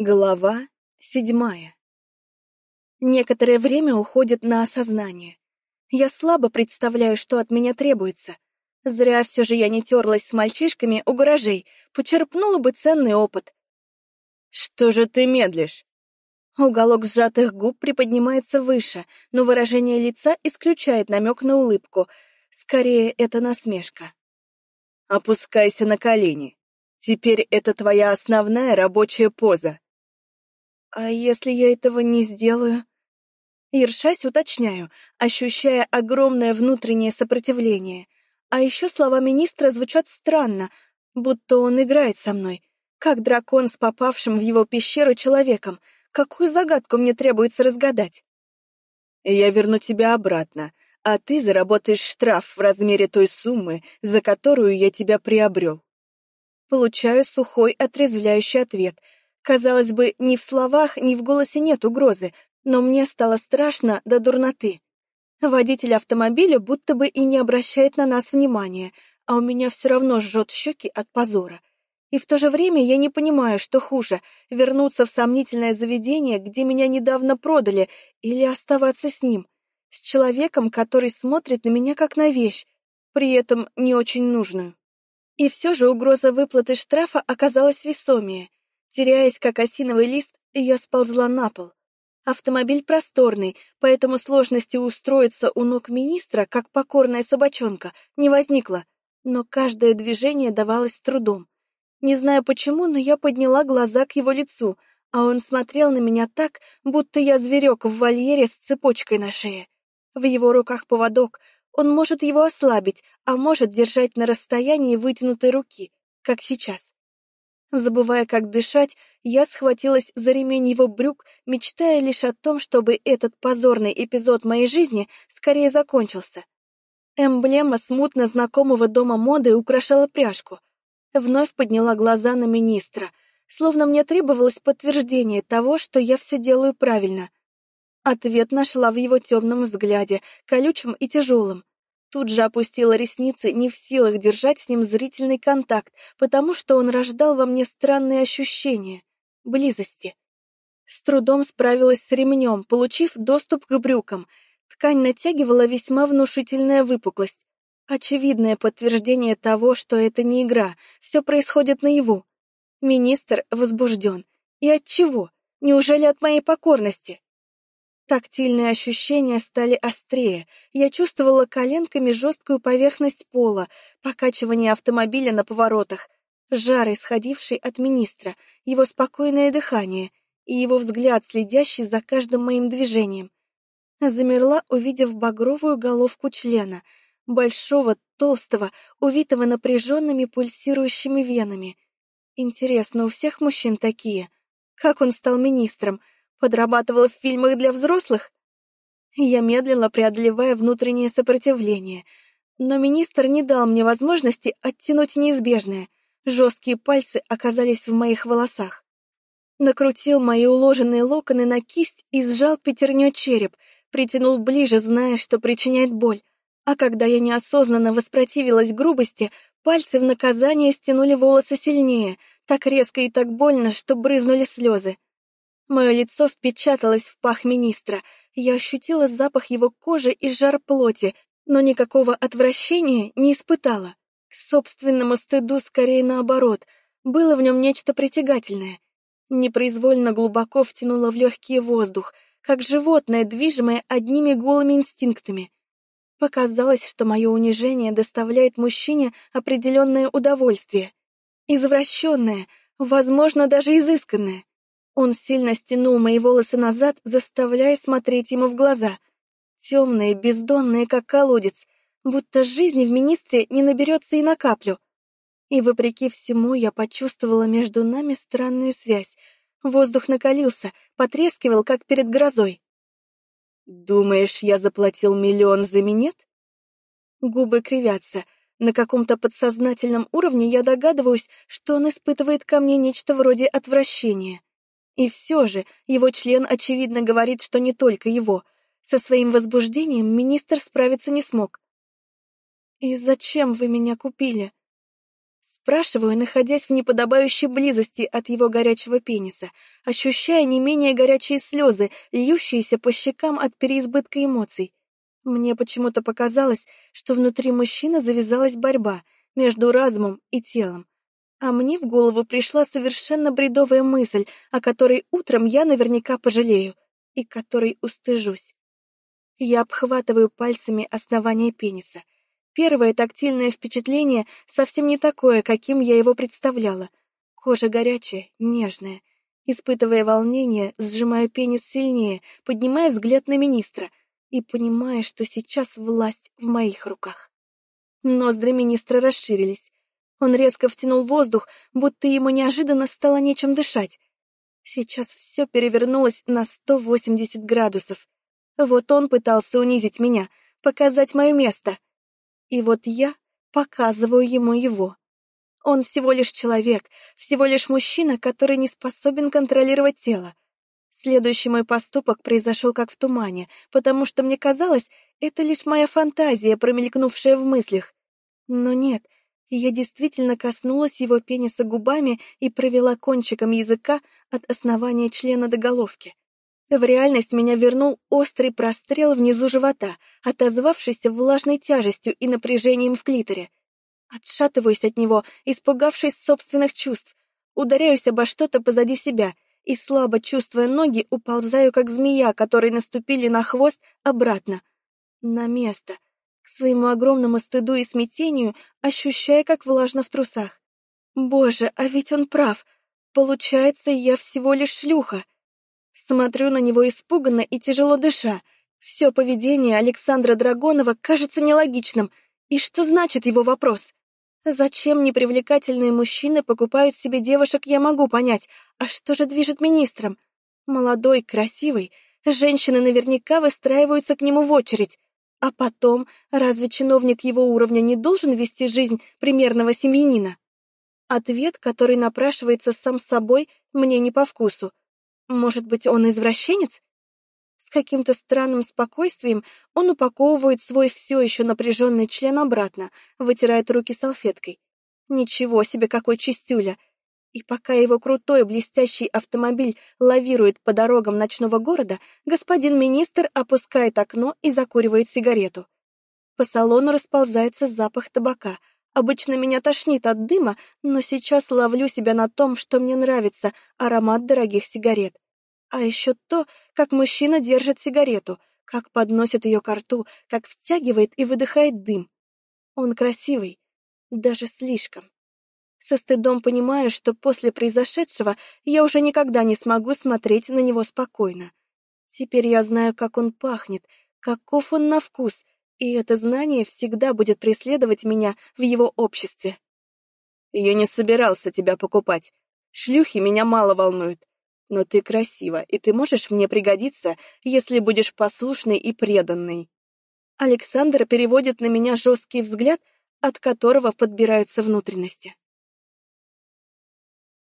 Глава седьмая Некоторое время уходит на осознание. Я слабо представляю, что от меня требуется. Зря все же я не терлась с мальчишками у гаражей, почерпнула бы ценный опыт. «Что же ты медлишь?» Уголок сжатых губ приподнимается выше, но выражение лица исключает намек на улыбку. Скорее, это насмешка. «Опускайся на колени. Теперь это твоя основная рабочая поза. «А если я этого не сделаю?» Ершась уточняю, ощущая огромное внутреннее сопротивление. А еще слова министра звучат странно, будто он играет со мной, как дракон с попавшим в его пещеру человеком. Какую загадку мне требуется разгадать? «Я верну тебя обратно, а ты заработаешь штраф в размере той суммы, за которую я тебя приобрел». Получаю сухой, отрезвляющий ответ — Казалось бы, ни в словах, ни в голосе нет угрозы, но мне стало страшно до дурноты. Водитель автомобиля будто бы и не обращает на нас внимания, а у меня все равно жжет щеки от позора. И в то же время я не понимаю, что хуже — вернуться в сомнительное заведение, где меня недавно продали, или оставаться с ним, с человеком, который смотрит на меня как на вещь, при этом не очень нужную. И все же угроза выплаты штрафа оказалась весомее. Теряясь, как осиновый лист, я сползла на пол. Автомобиль просторный, поэтому сложности устроиться у ног министра, как покорная собачонка, не возникло, но каждое движение давалось с трудом. Не знаю почему, но я подняла глаза к его лицу, а он смотрел на меня так, будто я зверек в вольере с цепочкой на шее. В его руках поводок, он может его ослабить, а может держать на расстоянии вытянутой руки, как сейчас. Забывая, как дышать, я схватилась за ремень его брюк, мечтая лишь о том, чтобы этот позорный эпизод моей жизни скорее закончился. Эмблема смутно знакомого дома моды украшала пряжку. Вновь подняла глаза на министра, словно мне требовалось подтверждение того, что я все делаю правильно. Ответ нашла в его темном взгляде, колючем и тяжелом. Тут же опустила ресницы, не в силах держать с ним зрительный контакт, потому что он рождал во мне странные ощущения близости. С трудом справилась с ремнем, получив доступ к брюкам. Ткань натягивала весьма внушительная выпуклость. Очевидное подтверждение того, что это не игра, все происходит наяву. Министр возбужден. И от чего? Неужели от моей покорности? Тактильные ощущения стали острее. Я чувствовала коленками жесткую поверхность пола, покачивание автомобиля на поворотах, жар, исходивший от министра, его спокойное дыхание и его взгляд, следящий за каждым моим движением. Замерла, увидев багровую головку члена, большого, толстого, увитого напряженными пульсирующими венами. Интересно, у всех мужчин такие? Как он стал министром? — Подрабатывала в фильмах для взрослых? Я медленно преодолевая внутреннее сопротивление, но министр не дал мне возможности оттянуть неизбежное. Жесткие пальцы оказались в моих волосах. Накрутил мои уложенные локоны на кисть и сжал пятерню череп, притянул ближе, зная, что причиняет боль. А когда я неосознанно воспротивилась грубости, пальцы в наказание стянули волосы сильнее, так резко и так больно, что брызнули слезы. Мое лицо впечаталось в пах министра. Я ощутила запах его кожи и жар плоти, но никакого отвращения не испытала. К собственному стыду скорее наоборот. Было в нем нечто притягательное. Непроизвольно глубоко втянула в легкий воздух, как животное, движимое одними голыми инстинктами. Показалось, что мое унижение доставляет мужчине определенное удовольствие. Извращенное, возможно, даже изысканное. Он сильно стянул мои волосы назад, заставляя смотреть ему в глаза. Темные, бездонные, как колодец, будто жизни в министре не наберется и на каплю. И вопреки всему я почувствовала между нами странную связь. Воздух накалился, потрескивал, как перед грозой. «Думаешь, я заплатил миллион за минет?» Губы кривятся. На каком-то подсознательном уровне я догадываюсь, что он испытывает ко мне нечто вроде отвращения. И все же его член, очевидно, говорит, что не только его. Со своим возбуждением министр справиться не смог. «И зачем вы меня купили?» «С Спрашиваю, находясь в неподобающей близости от его горячего пениса, ощущая не менее горячие слезы, льющиеся по щекам от переизбытка эмоций. Мне почему-то показалось, что внутри мужчины завязалась борьба между разумом и телом. А мне в голову пришла совершенно бредовая мысль, о которой утром я наверняка пожалею и которой устыжусь. Я обхватываю пальцами основание пениса. Первое тактильное впечатление совсем не такое, каким я его представляла. Кожа горячая, нежная. Испытывая волнение, сжимаю пенис сильнее, поднимая взгляд на министра и понимая, что сейчас власть в моих руках. Ноздри министра расширились. Он резко втянул воздух, будто ему неожиданно стало нечем дышать. Сейчас все перевернулось на 180 градусов. Вот он пытался унизить меня, показать мое место. И вот я показываю ему его. Он всего лишь человек, всего лишь мужчина, который не способен контролировать тело. Следующий мой поступок произошел как в тумане, потому что мне казалось, это лишь моя фантазия, промелькнувшая в мыслях. Но нет, я действительно коснулась его пениса губами и провела кончиком языка от основания члена до головки. В реальность меня вернул острый прострел внизу живота, отозвавшийся влажной тяжестью и напряжением в клиторе. Отшатываюсь от него, испугавшись собственных чувств, ударяюсь обо что-то позади себя и, слабо чувствуя ноги, уползаю, как змея, которой наступили на хвост, обратно. На место. К своему огромному стыду и смятению, ощущая, как влажно в трусах. Боже, а ведь он прав. Получается, я всего лишь шлюха. Смотрю на него испуганно и тяжело дыша. Все поведение Александра Драгонова кажется нелогичным. И что значит его вопрос? Зачем непривлекательные мужчины покупают себе девушек, я могу понять. А что же движет министром? Молодой, красивый. Женщины наверняка выстраиваются к нему в очередь. А потом, разве чиновник его уровня не должен вести жизнь примерного семьянина? Ответ, который напрашивается сам собой, мне не по вкусу. Может быть, он извращенец? С каким-то странным спокойствием он упаковывает свой все еще напряженный член обратно, вытирает руки салфеткой. Ничего себе, какой чистюля! И пока его крутой блестящий автомобиль лавирует по дорогам ночного города, господин министр опускает окно и закуривает сигарету. По салону расползается запах табака. Обычно меня тошнит от дыма, но сейчас ловлю себя на том, что мне нравится аромат дорогих сигарет. А еще то, как мужчина держит сигарету, как подносит ее к рту, как втягивает и выдыхает дым. Он красивый, даже слишком. Со стыдом понимаю, что после произошедшего я уже никогда не смогу смотреть на него спокойно. Теперь я знаю, как он пахнет, каков он на вкус, и это знание всегда будет преследовать меня в его обществе. Я не собирался тебя покупать. Шлюхи меня мало волнуют. Но ты красива, и ты можешь мне пригодиться, если будешь послушный и преданный. Александр переводит на меня жесткий взгляд, от которого подбираются внутренности.